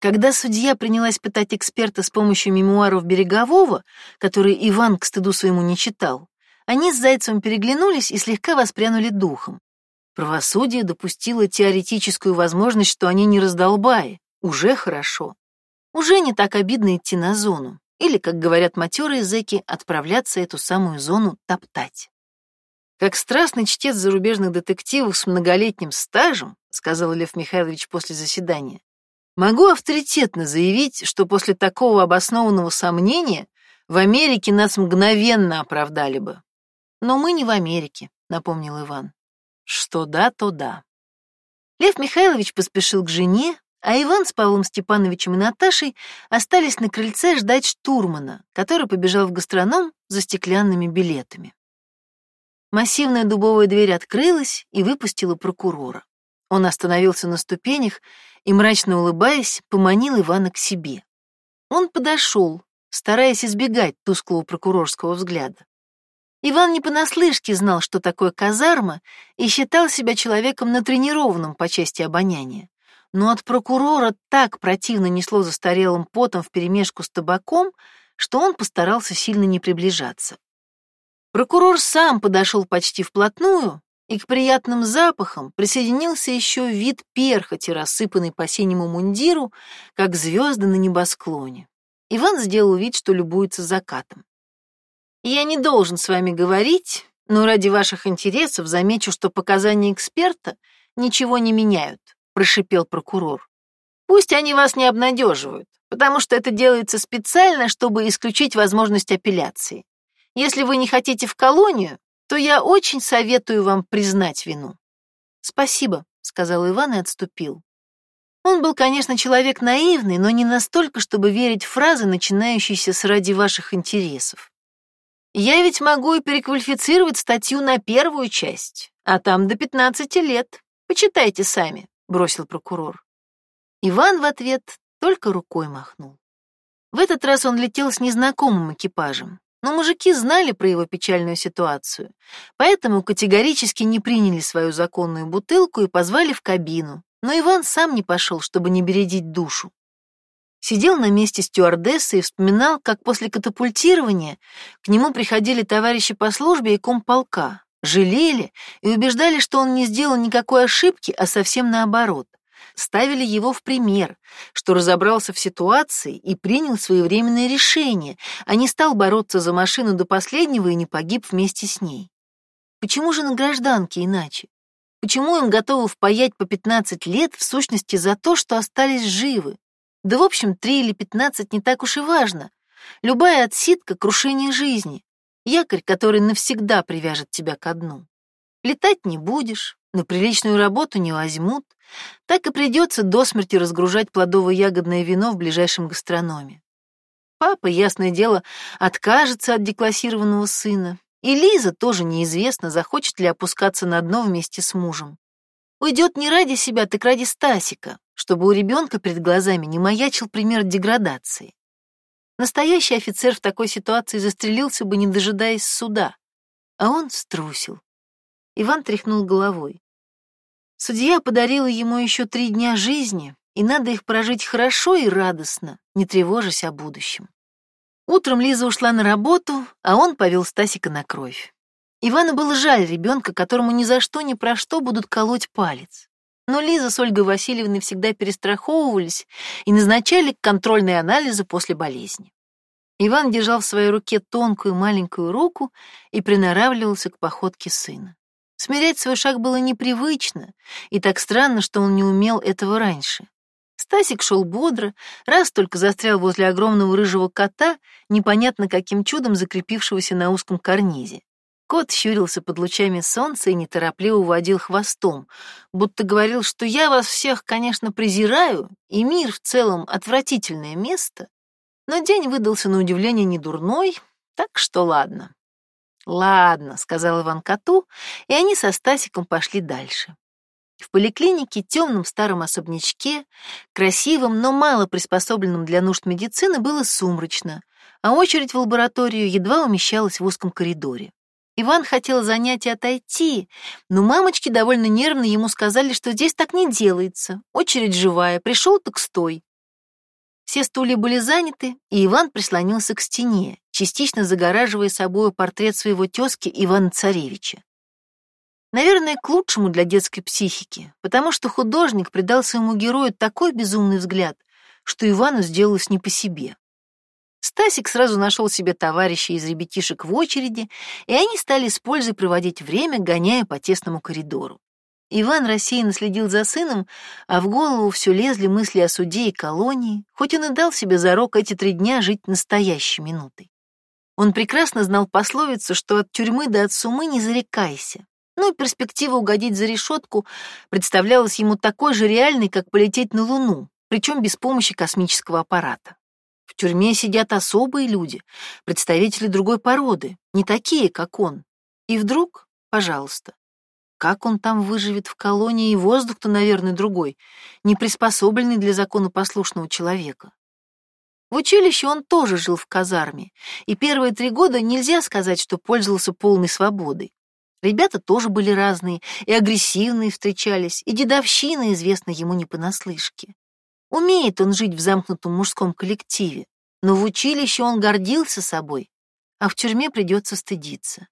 Когда судья принялась пытать эксперта с помощью мемуаров Берегового, которые Иван к стыду своему не читал, они с Зайцевым переглянулись и слегка воспрянули духом. Правосудие допустило теоретическую возможность, что они не раздолбаи. Уже хорошо. Уже не так обидно идти на зону. Или, как говорят матерые зэки, отправляться эту самую зону топтать. Как страстный чтец зарубежных детективов с многолетним стажем, сказал Лев Михайлович после заседания, могу авторитетно заявить, что после такого обоснованного сомнения в Америке нас мгновенно оправдали бы. Но мы не в Америке, напомнил Иван. Что да, то да. Лев Михайлович поспешил к жене, а Иван с Павлом Степановичем и Наташей остались на крыльце ждать штурмана, который побежал в гастроном за стеклянными билетами. Массивная дубовая дверь открылась и выпустила прокурора. Он остановился на ступенях и, мрачно улыбаясь, поманил Ивана к себе. Он подошел, стараясь избегать тусклого прокурорского взгляда. Иван не понаслышке знал, что такое казарма, и считал себя человеком натренированным по части обоняния. Но от прокурора так противно несло застарелым потом вперемешку с табаком, что он постарался сильно не приближаться. Прокурор сам подошел почти вплотную, и к приятным запахам присоединился еще вид перхоти, рассыпанный по синему мундиру, как звезды на небосклоне. Иван сделал вид, что любуется закатом. Я не должен с вами говорить, но ради ваших интересов замечу, что показания эксперта ничего не меняют, прошипел прокурор. Пусть они вас не обнадеживают, потому что это делается специально, чтобы исключить возможность апелляции. Если вы не хотите в колонию, то я очень советую вам признать вину. Спасибо, сказал Иван и отступил. Он был, конечно, человек наивный, но не настолько, чтобы верить фразы, начинающиеся с ради ваших интересов. Я ведь могу и переквалифицировать статью на первую часть, а там до 15 лет. Почитайте сами, бросил прокурор. Иван в ответ только рукой махнул. В этот раз он летел с незнакомым экипажем, но мужики знали про его печальную ситуацию, поэтому категорически не приняли свою законную бутылку и позвали в кабину. Но Иван сам не пошел, чтобы не бередить душу. Сидел на месте стюардессы и вспоминал, как после катапультирования к нему приходили товарищи по службе и комполка, жалели и убеждали, что он не сделал никакой ошибки, а совсем наоборот. Ставили его в пример, что разобрался в ситуации и принял своевременное решение, а не стал бороться за машину до последнего и не погиб вместе с ней. Почему же на гражданке иначе? Почему им готовы впаять по 15 лет в сущности за то, что остались живы? Да, в общем, три или пятнадцать не так уж и важно. Любая отсидка — крушение жизни. Якорь, который навсегда привяжет тебя ко дну. Летать не будешь, на приличную работу не возьмут. Так и придется до смерти разгружать плодово-ягодное вино в ближайшем гастрономе. Папа, ясное дело, откажется от деклассированного сына. И Лиза тоже неизвестно, захочет ли опускаться на дно вместе с мужем. Уйдет не ради себя, так ради Стасика, чтобы у ребенка перед глазами не маячил пример деградации. Настоящий офицер в такой ситуации застрелился бы, не дожидаясь суда. А он струсил. Иван тряхнул головой. Судья подарила ему еще три дня жизни, и надо их прожить хорошо и радостно, не тревожась о будущем. Утром Лиза ушла на работу, а он повел Стасика на кровь. Ивану было жаль ребенка, которому ни за что ни про что будут колоть палец. Но Лиза с Ольгой Васильевной всегда перестраховывались и назначали контрольные анализы после болезни. Иван держал в своей руке тонкую маленькую руку и приноравливался к походке сына. Смирять свой шаг было непривычно, и так странно, что он не умел этого раньше. Стасик шел бодро, раз только застрял возле огромного рыжего кота, непонятно каким чудом закрепившегося на узком карнизе. Кот щурился под лучами солнца и неторопливо водил хвостом, будто говорил, что я вас всех, конечно, презираю, и мир в целом отвратительное место, но день выдался на удивление недурной, так что ладно. «Ладно», — сказал Иван коту, и они со Стасиком пошли дальше. В поликлинике, темном старом особнячке, красивом, но мало приспособленном для нужд медицины, было сумрачно, а очередь в лабораторию едва умещалась в узком коридоре. Иван хотел занять и отойти, но мамочки довольно нервно ему сказали, что здесь так не делается. Очередь живая, пришел так стой. Все стулья были заняты, и Иван прислонился к стене, частично загораживая собой портрет своего тезки Ивана Царевича. Наверное, к лучшему для детской психики, потому что художник придал своему герою такой безумный взгляд, что Ивану сделалось не по себе. Стасик сразу нашел себе товарища из ребятишек в очереди, и они стали с пользой проводить время, гоняя по тесному коридору. Иван рассеянно следил за сыном, а в голову все лезли мысли о суде и колонии, хоть он и дал себе зарок эти три дня жить настоящей минутой. Он прекрасно знал пословицу, что от тюрьмы до от сумы не зарекайся. Ну и перспектива угодить за решетку представлялась ему такой же реальной, как полететь на Луну, причем без помощи космического аппарата. В тюрьме сидят особые люди, представители другой породы, не такие, как он. И вдруг, пожалуйста, как он там выживет в колонии, и воздух-то, наверное, другой, не приспособленный для законопослушного человека. В училище он тоже жил в казарме, и первые три года нельзя сказать, что пользовался полной свободой. Ребята тоже были разные, и агрессивные встречались, и дедовщина известна ему не понаслышке. Умеет он жить в замкнутом мужском коллективе, но в училище он гордился собой, а в тюрьме придется стыдиться.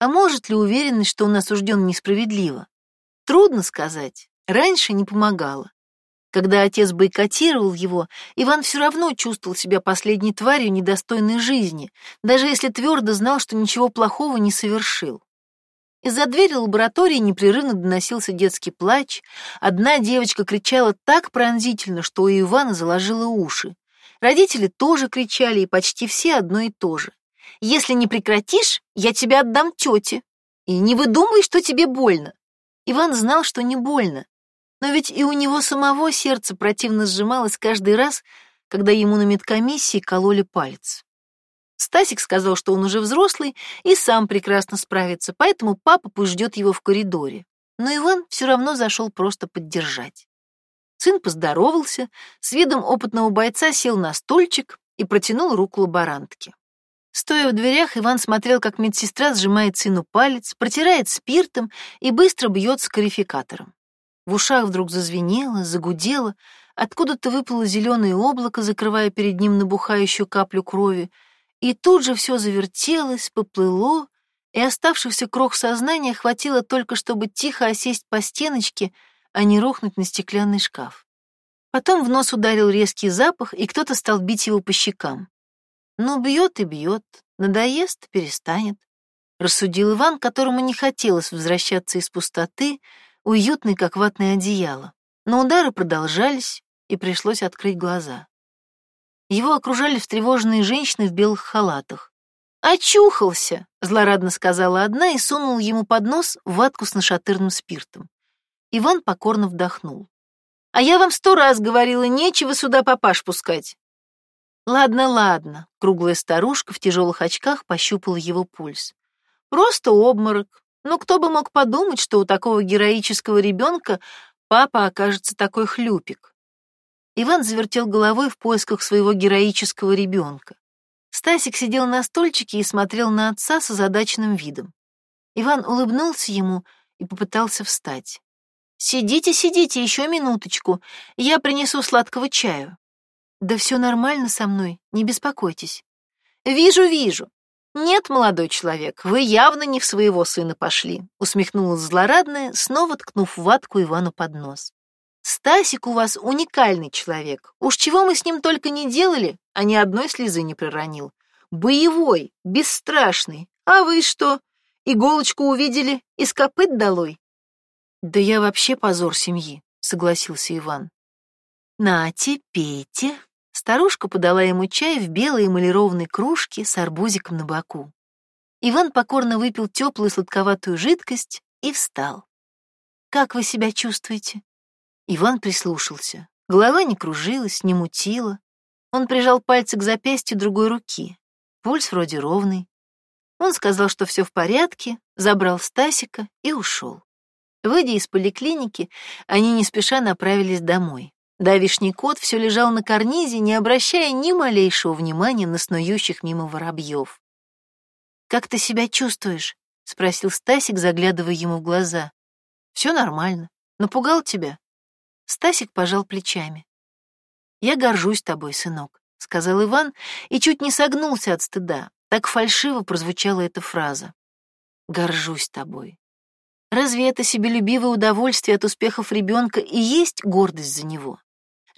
А может ли уверенность, что он осужден несправедливо? Трудно сказать. Раньше не помогало. Когда отец бойкотировал его, Иван все равно чувствовал себя последней тварью, недостойной жизни, даже если твердо знал, что ничего плохого не совершил. Из-за двери лаборатории непрерывно доносился детский плач. Одна девочка кричала так пронзительно, что у Ивана заложило уши. Родители тоже кричали, и почти все одно и то же. Если не прекратишь, я тебя отдам тете. И не выдумай, что тебе больно. Иван знал, что не больно. Но ведь и у него самого сердце противно сжималось каждый раз, когда ему на медкомиссии кололи палец. Стасик сказал, что он уже взрослый и сам прекрасно справится, поэтому папа пусть ждет его в коридоре. Но Иван все равно зашел просто поддержать. Сын поздоровался, с видом опытного бойца сел на стульчик и протянул руку лаборантке. Стоя в дверях, Иван смотрел, как медсестра сжимает сыну палец, протирает спиртом и быстро бьет с карификатором. В ушах вдруг зазвенело, загудело, откуда-то выпало зеленое облако, закрывая перед ним набухающую каплю крови, и тут же все завертелось, поплыло, и оставшихся крох сознания хватило только, чтобы тихо осесть по стеночке, а не рухнуть на стеклянный шкаф. Потом в нос ударил резкий запах, и кто-то стал бить его по щекам. Ну, бьет и бьет, надоест, перестанет. Рассудил Иван, которому не хотелось возвращаться из пустоты, уютный, как ватное одеяло. Но удары продолжались, и пришлось открыть глаза. Его окружали встревоженные женщины в белых халатах. «Очухался!» — злорадно сказала одна и сунула ему под нос ватку с нашатырным спиртом. Иван покорно вдохнул. «А я вам сто раз говорила, нечего сюда папаш пускать. Ладно, ладно. Круглая старушка в тяжелых очках пощупала его пульс. Просто обморок. Но кто бы мог подумать, что у такого героического ребенка папа окажется такой хлюпик. Иван завертел головой в поисках своего героического ребенка. Стасик сидел на стульчике и смотрел на отца с озадаченным видом. Иван улыбнулся ему и попытался встать. «Сидите, сидите, еще минуточку, я принесу сладкого чаю». Да все нормально со мной, не беспокойтесь. Вижу, вижу. Нет, молодой человек, вы явно не в своего сына пошли, усмехнулась злорадная, снова ткнув ватку Ивану под нос. Стасик у вас уникальный человек. Уж чего мы с ним только не делали, а ни одной слезы не проронил. Боевой, бесстрашный. А вы что, иголочку увидели, из копыт долой? Да я вообще позор семьи, согласился Иван. Нате, пейте, Старушка подала ему чай в белой эмалированной кружке с арбузиком на боку. Иван покорно выпил теплую сладковатую жидкость и встал. «Как вы себя чувствуете?» Иван прислушался. Голова не кружилась, не мутила. Он прижал пальцы к запястью другой руки. Пульс вроде ровный. Он сказал, что все в порядке, забрал Стасика и ушел. Выйдя из поликлиники, они не спеша направились домой. Давишний кот все лежал на карнизе, не обращая ни малейшего внимания на снующих мимо воробьев. «Как ты себя чувствуешь?» — спросил Стасик, заглядывая ему в глаза. «Все нормально. Напугал тебя?» Стасик пожал плечами. «Я горжусь тобой, сынок», — сказал Иван и чуть не согнулся от стыда. Так фальшиво прозвучала эта фраза. «Горжусь тобой». Разве это себелюбивое удовольствие от успехов ребенка и есть гордость за него?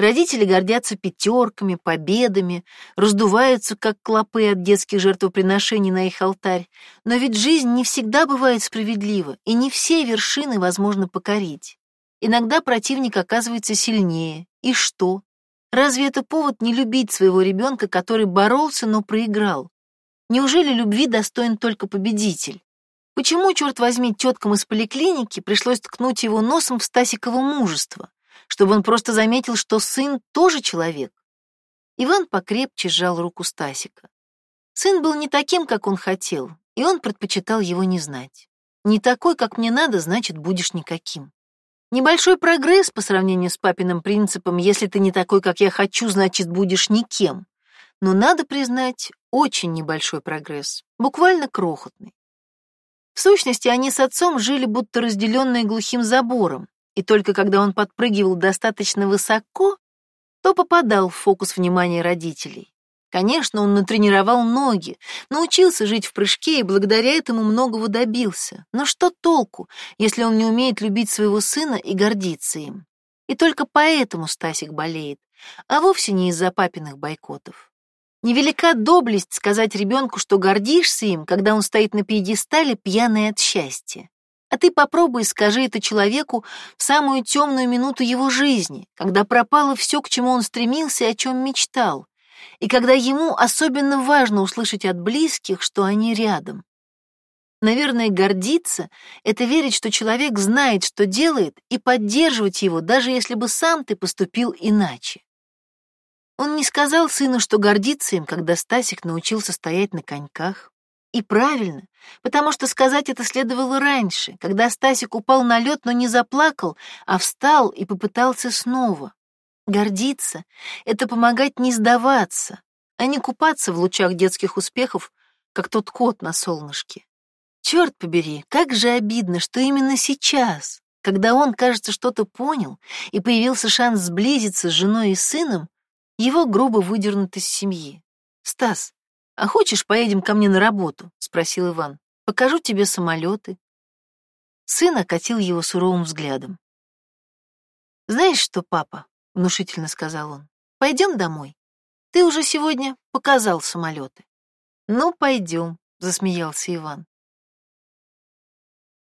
Родители гордятся пятерками, победами, раздуваются, как клопы от детских жертвоприношений на их алтарь. Но ведь жизнь не всегда бывает справедлива, и не все вершины возможно покорить. Иногда противник оказывается сильнее. И что? Разве это повод не любить своего ребенка, который боролся, но проиграл? Неужели любви достоин только победитель? Почему, черт возьми, теткам из поликлиники пришлось ткнуть его носом в Стасиково мужество? Чтобы он просто заметил, что сын тоже человек. Иван покрепче сжал руку Стасика. Сын был не таким, как он хотел, и он предпочитал его не знать. Не такой, как мне надо, значит, будешь никаким. Небольшой прогресс по сравнению с папиным принципом, если ты не такой, как я хочу, значит, будешь никем. Но надо признать, очень небольшой прогресс, буквально крохотный. В сущности, они с отцом жили будто разделенные глухим забором, и только когда он подпрыгивал достаточно высоко, то попадал в фокус внимания родителей. Конечно, он натренировал ноги, научился жить в прыжке и благодаря этому многого добился. Но что толку, если он не умеет любить своего сына и гордиться им? И только поэтому Стасик болеет, а вовсе не из-за папиных бойкотов. Невелика доблесть сказать ребенку, что гордишься им, когда он стоит на пьедестале, пьяный от счастья. А ты попробуй скажи это человеку в самую темную минуту его жизни, когда пропало все, к чему он стремился и о чем мечтал, и когда ему особенно важно услышать от близких, что они рядом. Наверное, гордиться — это верить, что человек знает, что делает, и поддерживать его, даже если бы сам ты поступил иначе. Он не сказал сыну, что гордится им, когда Стасик научился стоять на коньках, и правильно, потому что сказать это следовало раньше, когда Стасик упал на лед, но не заплакал, а встал и попытался снова. Гордиться — это помогать не сдаваться, а не купаться в лучах детских успехов, как тот кот на солнышке. Черт побери, как же обидно, что именно сейчас, когда он, кажется, что-то понял, и появился шанс сблизиться с женой и сыном, его грубо выдернут из семьи. Стас, «А хочешь, поедем ко мне на работу?» — спросил Иван. «Покажу тебе самолеты». Сын окатил его суровым взглядом. «Знаешь что, папа?» — внушительно сказал он. «Пойдем домой. Ты уже сегодня показал самолеты». «Ну, пойдем», — засмеялся Иван.